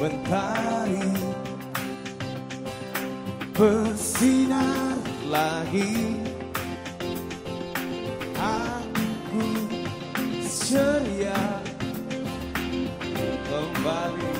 mentari bersinar lagi. Aku ceria kembali.